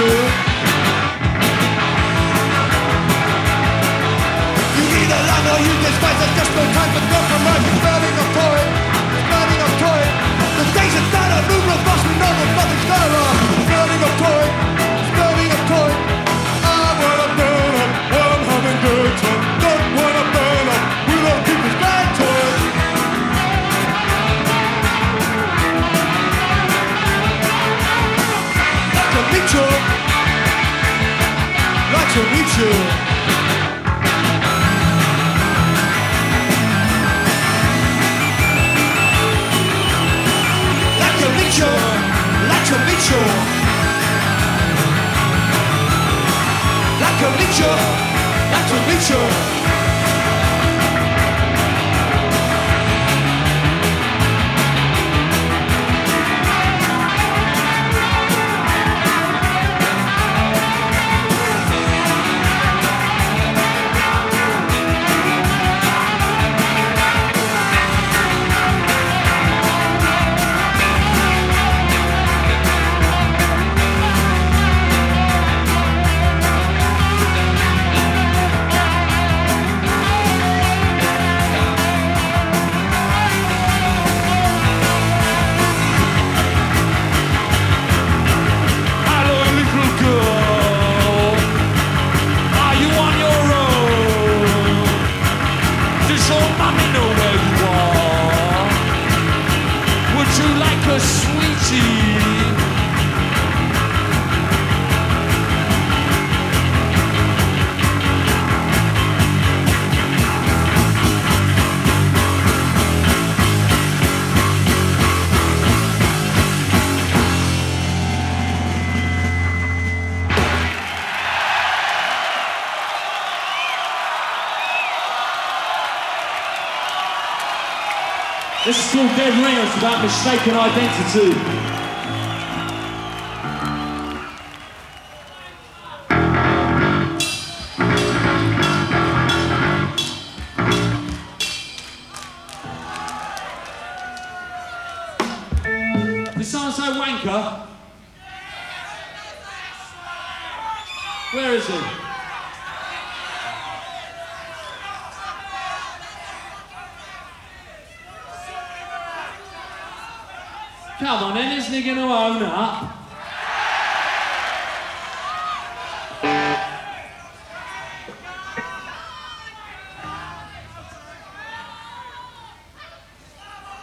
sure to meet you. know where you are. Would you like a sweetie? This is still Dead Reynolds about mistaken identity. Where is he? Come on then, isn't he going to own up?